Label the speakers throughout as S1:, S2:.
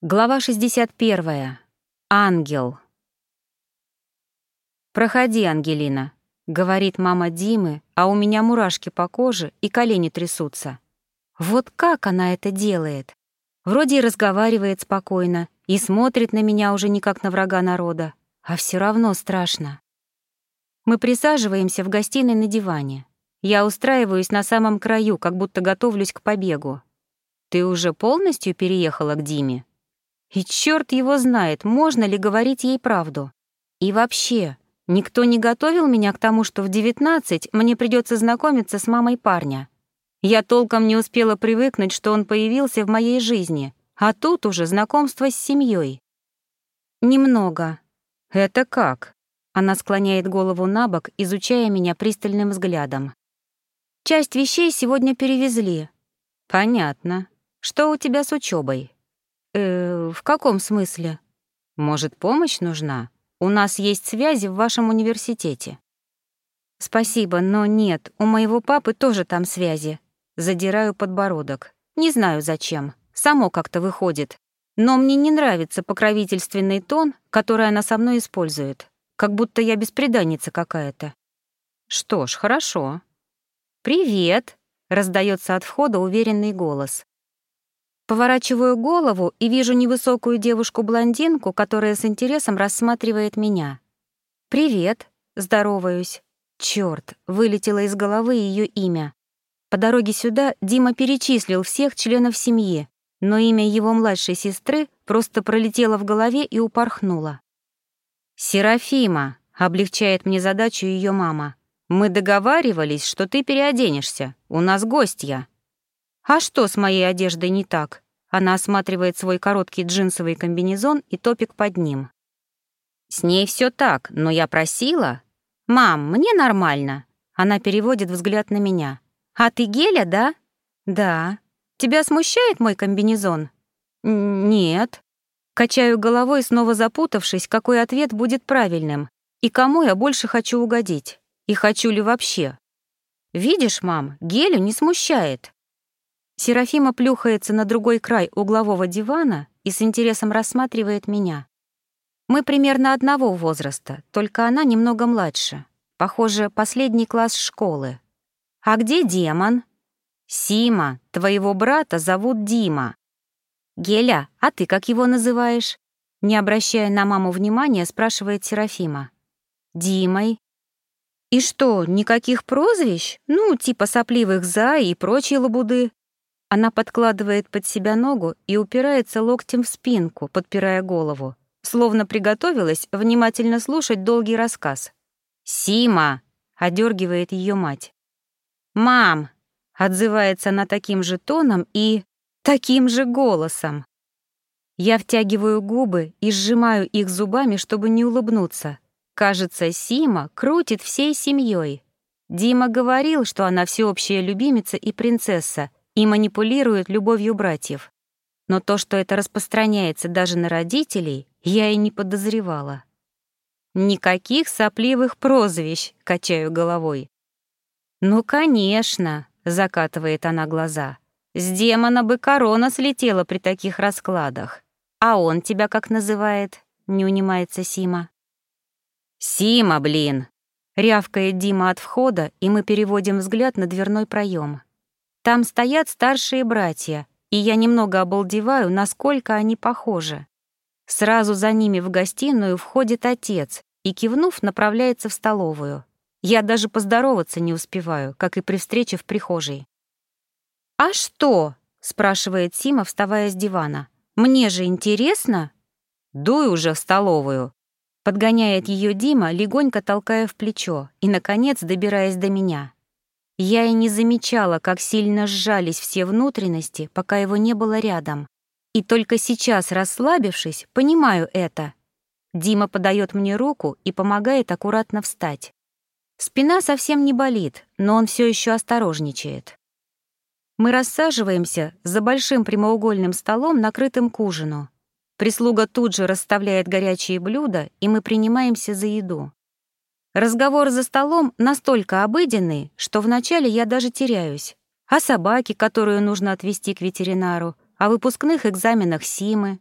S1: Глава 61. Ангел. «Проходи, Ангелина», — говорит мама Димы, а у меня мурашки по коже и колени трясутся. Вот как она это делает? Вроде и разговаривает спокойно, и смотрит на меня уже не как на врага народа, а все равно страшно. Мы присаживаемся в гостиной на диване. Я устраиваюсь на самом краю, как будто готовлюсь к побегу. «Ты уже полностью переехала к Диме?» И черт его знает, можно ли говорить ей правду. И вообще, никто не готовил меня к тому, что в 19 мне придется знакомиться с мамой парня. Я толком не успела привыкнуть, что он появился в моей жизни, а тут уже знакомство с семьей. Немного. Это как? Она склоняет голову на бок, изучая меня пристальным взглядом. Часть вещей сегодня перевезли. Понятно. Что у тебя с учебой? Э, в каком смысле? Может, помощь нужна? У нас есть связи в вашем университете. Спасибо, но нет, у моего папы тоже там связи. Задираю подбородок. Не знаю зачем. Само как-то выходит. Но мне не нравится покровительственный тон, который она со мной использует. Как будто я беспреданница какая-то. Что ж, хорошо. «Привет!» — раздается от входа уверенный голос. Поворачиваю голову и вижу невысокую девушку-блондинку, которая с интересом рассматривает меня. «Привет», — здороваюсь. Чёрт, вылетело из головы ее имя. По дороге сюда Дима перечислил всех членов семьи, но имя его младшей сестры просто пролетело в голове и упорхнуло. «Серафима», — облегчает мне задачу ее мама. «Мы договаривались, что ты переоденешься. У нас гостья». «А что с моей одеждой не так?» Она осматривает свой короткий джинсовый комбинезон и топик под ним. «С ней все так, но я просила...» «Мам, мне нормально». Она переводит взгляд на меня. «А ты Геля, да?» «Да». «Тебя смущает мой комбинезон?» «Нет». Качаю головой, снова запутавшись, какой ответ будет правильным. И кому я больше хочу угодить? И хочу ли вообще? «Видишь, мам, Гелю не смущает. Серафима плюхается на другой край углового дивана и с интересом рассматривает меня. Мы примерно одного возраста, только она немного младше. Похоже, последний класс школы. «А где демон?» «Сима, твоего брата зовут Дима». «Геля, а ты как его называешь?» Не обращая на маму внимания, спрашивает Серафима. «Димой». «И что, никаких прозвищ? Ну, типа сопливых «за» и прочие лабуды?» Она подкладывает под себя ногу и упирается локтем в спинку, подпирая голову, словно приготовилась внимательно слушать долгий рассказ. «Сима!» — одергивает ее мать. «Мам!» — отзывается она таким же тоном и таким же голосом. Я втягиваю губы и сжимаю их зубами, чтобы не улыбнуться. Кажется, Сима крутит всей семьей. Дима говорил, что она всеобщая любимица и принцесса, и манипулирует любовью братьев. Но то, что это распространяется даже на родителей, я и не подозревала. Никаких сопливых прозвищ, качаю головой. Ну, конечно, закатывает она глаза. С демона бы корона слетела при таких раскладах. А он тебя как называет? Не унимается Сима. Сима, блин! Рявкает Дима от входа, и мы переводим взгляд на дверной проем. Там стоят старшие братья, и я немного обалдеваю, насколько они похожи. Сразу за ними в гостиную входит отец и, кивнув, направляется в столовую. Я даже поздороваться не успеваю, как и при встрече в прихожей. «А что?» — спрашивает Сима, вставая с дивана. «Мне же интересно». «Дуй уже в столовую», — подгоняет ее Дима, легонько толкая в плечо и, наконец, добираясь до меня. Я и не замечала, как сильно сжались все внутренности, пока его не было рядом. И только сейчас, расслабившись, понимаю это. Дима подает мне руку и помогает аккуратно встать. Спина совсем не болит, но он все еще осторожничает. Мы рассаживаемся за большим прямоугольным столом, накрытым к ужину. Прислуга тут же расставляет горячие блюда, и мы принимаемся за еду. Разговор за столом настолько обыденный, что вначале я даже теряюсь. О собаке, которую нужно отвезти к ветеринару, о выпускных экзаменах Симы.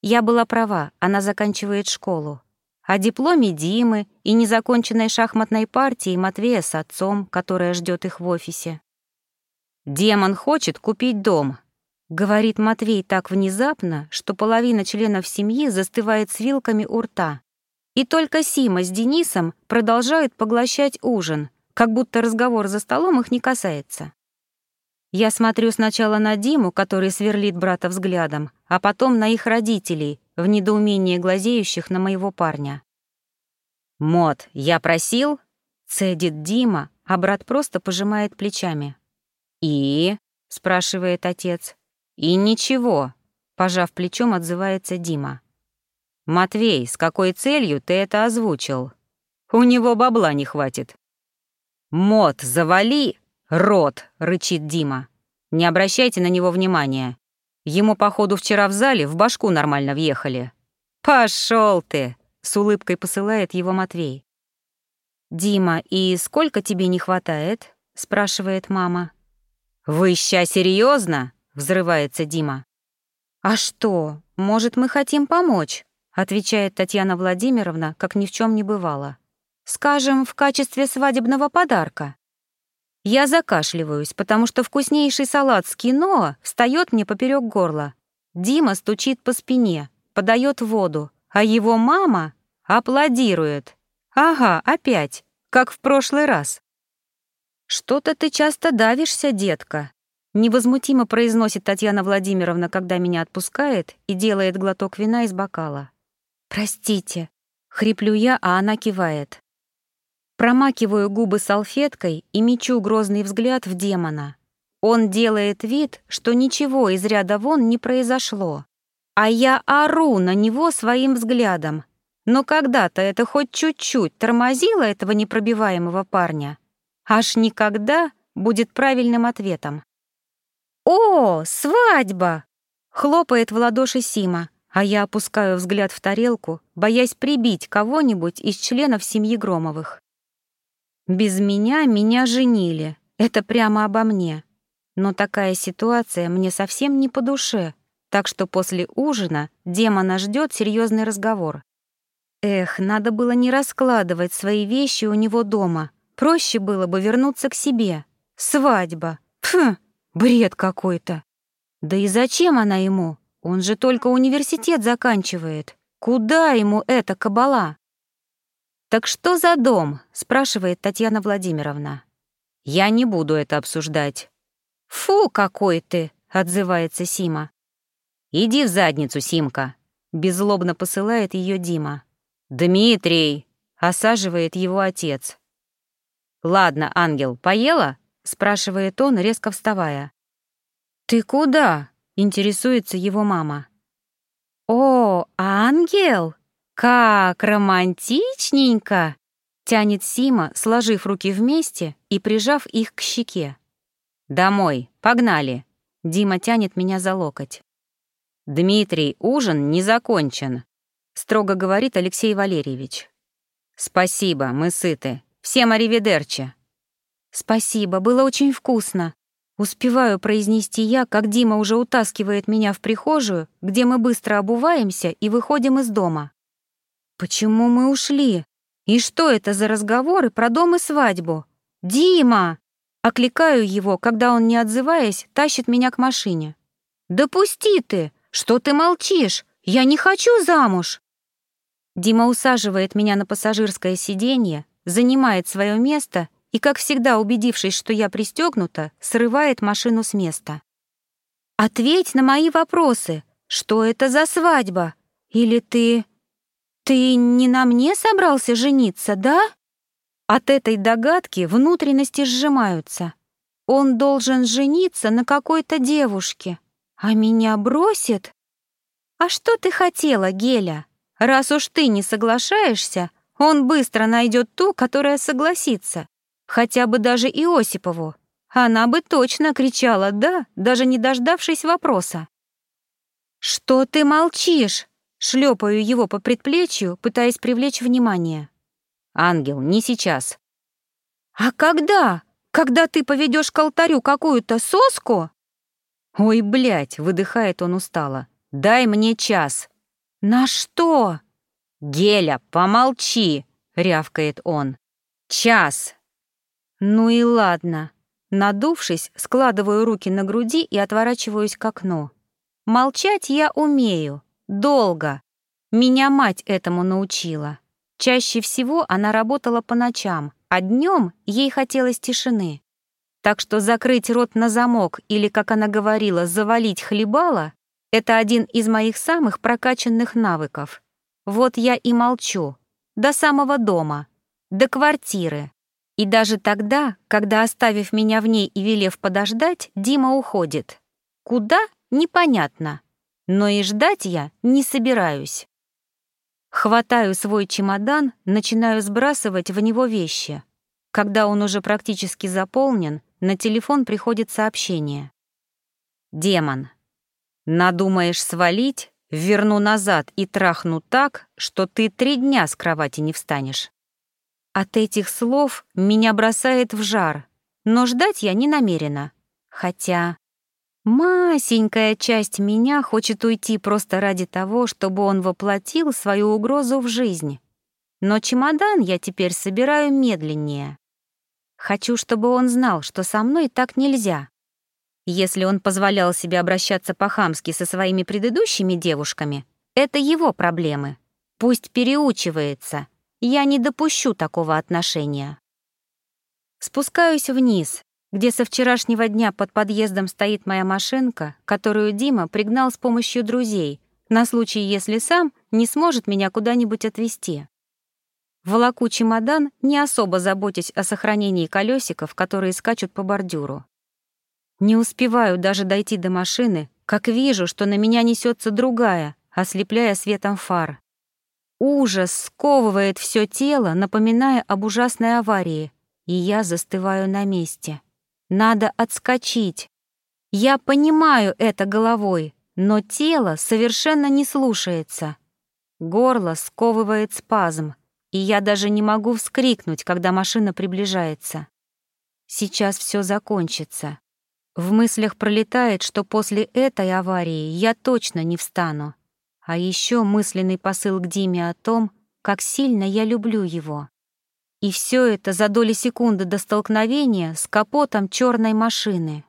S1: Я была права, она заканчивает школу. О дипломе Димы и незаконченной шахматной партии Матвея с отцом, которая ждет их в офисе. «Демон хочет купить дом», — говорит Матвей так внезапно, что половина членов семьи застывает с вилками у рта. И только Сима с Денисом продолжают поглощать ужин, как будто разговор за столом их не касается. Я смотрю сначала на Диму, который сверлит брата взглядом, а потом на их родителей, в недоумении глазеющих на моего парня. «Мот, я просил?» — цедит Дима, а брат просто пожимает плечами. «И?» — спрашивает отец. «И ничего», — пожав плечом, отзывается Дима. «Матвей, с какой целью ты это озвучил? У него бабла не хватит». «Мот, завали!» «Рот!» — рычит Дима. «Не обращайте на него внимания. Ему, походу, вчера в зале в башку нормально въехали». «Пошёл ты!» — с улыбкой посылает его Матвей. «Дима, и сколько тебе не хватает?» — спрашивает мама. «Вы ща серьезно? взрывается Дима. «А что, может, мы хотим помочь?» — отвечает Татьяна Владимировна, как ни в чем не бывало. «Скажем, в качестве свадебного подарка». Я закашливаюсь, потому что вкуснейший салат с киноа встает мне поперек горла. Дима стучит по спине, подает воду, а его мама аплодирует. Ага, опять, как в прошлый раз. «Что-то ты часто давишься, детка», — невозмутимо произносит Татьяна Владимировна, когда меня отпускает и делает глоток вина из бокала. «Простите», — хриплю я, а она кивает. Промакиваю губы салфеткой и мечу грозный взгляд в демона. Он делает вид, что ничего из ряда вон не произошло. А я ору на него своим взглядом. Но когда-то это хоть чуть-чуть тормозило этого непробиваемого парня. Аж никогда будет правильным ответом. «О, свадьба!» — хлопает в ладоши Сима, а я опускаю взгляд в тарелку, боясь прибить кого-нибудь из членов семьи Громовых. Без меня меня женили. Это прямо обо мне. Но такая ситуация мне совсем не по душе, так что после ужина демона ждет серьезный разговор. Эх, надо было не раскладывать свои вещи у него дома. Проще было бы вернуться к себе. Свадьба. Фу, бред какой-то. Да и зачем она ему? Он же только университет заканчивает. Куда ему эта кабала? «Так что за дом?» — спрашивает Татьяна Владимировна. «Я не буду это обсуждать». «Фу, какой ты!» — отзывается Сима. «Иди в задницу, Симка!» — беззлобно посылает ее Дима. «Дмитрий!» — осаживает его отец. «Ладно, ангел, поела?» — спрашивает он, резко вставая. «Ты куда?» — интересуется его мама. «О, ангел!» «Как романтичненько!» — тянет Сима, сложив руки вместе и прижав их к щеке. «Домой, погнали!» — Дима тянет меня за локоть. «Дмитрий, ужин не закончен», — строго говорит Алексей Валерьевич. «Спасибо, мы сыты. Всем аривидерчи». «Спасибо, было очень вкусно», Успеваю произнести я, как Дима уже утаскивает меня в прихожую, где мы быстро обуваемся и выходим из дома. Почему мы ушли? И что это за разговоры про дом и свадьбу? Дима! Окликаю его, когда он, не отзываясь, тащит меня к машине. «Да пусти ты! Что ты молчишь? Я не хочу замуж!» Дима усаживает меня на пассажирское сиденье, занимает свое место и, как всегда убедившись, что я пристегнута, срывает машину с места. «Ответь на мои вопросы. Что это за свадьба? Или ты...» «Ты не на мне собрался жениться, да?» От этой догадки внутренности сжимаются. Он должен жениться на какой-то девушке, а меня бросит? А что ты хотела, Геля? Раз уж ты не соглашаешься, он быстро найдет ту, которая согласится. Хотя бы даже Иосипову. Она бы точно кричала «да», даже не дождавшись вопроса. «Что ты молчишь?» Шлепаю его по предплечью, пытаясь привлечь внимание. «Ангел, не сейчас». «А когда? Когда ты поведешь к алтарю какую-то соску?» «Ой, блядь!» — выдыхает он устало. «Дай мне час. «На что?»
S2: «Геля, помолчи!» — рявкает он. «Час!»
S1: Ну и ладно. Надувшись, складываю руки на груди и отворачиваюсь к окну. Молчать я умею. Долго. Меня мать этому научила. Чаще всего она работала по ночам, а днем ей хотелось тишины. Так что закрыть рот на замок или, как она говорила, завалить хлебала — это один из моих самых прокачанных навыков. Вот я и молчу. До самого дома. До квартиры. И даже тогда, когда, оставив меня в ней и велев подождать, Дима уходит. Куда? Непонятно. Но и ждать я не собираюсь. Хватаю свой чемодан, начинаю сбрасывать в него вещи. Когда он уже практически заполнен, на телефон приходит сообщение.
S2: «Демон, надумаешь свалить, верну назад и трахну так, что ты три дня с кровати не встанешь».
S1: От этих слов меня бросает в жар, но ждать я не намерена. Хотя масенькая часть меня хочет уйти просто ради того, чтобы он воплотил свою угрозу в жизнь. Но чемодан я теперь собираю медленнее. Хочу, чтобы он знал, что со мной так нельзя. Если он позволял себе обращаться по-хамски со своими предыдущими девушками, это его проблемы. Пусть переучивается. Я не допущу такого отношения. Спускаюсь вниз, где со вчерашнего дня под подъездом стоит моя машинка, которую Дима пригнал с помощью друзей, на случай, если сам не сможет меня куда-нибудь отвезти. Волоку чемодан, не особо заботясь о сохранении колесиков, которые скачут по бордюру. Не успеваю даже дойти до машины, как вижу, что на меня несется другая, ослепляя светом фар. Ужас сковывает все тело, напоминая об ужасной аварии, и я застываю на месте. Надо отскочить. Я понимаю это головой, но тело совершенно не слушается. Горло сковывает спазм, и я даже не могу вскрикнуть, когда машина приближается. Сейчас все закончится. В мыслях пролетает, что после этой аварии я точно не встану. А еще мысленный посыл к Диме о том, как сильно я люблю его. И все это за доли секунды до столкновения с капотом черной машины.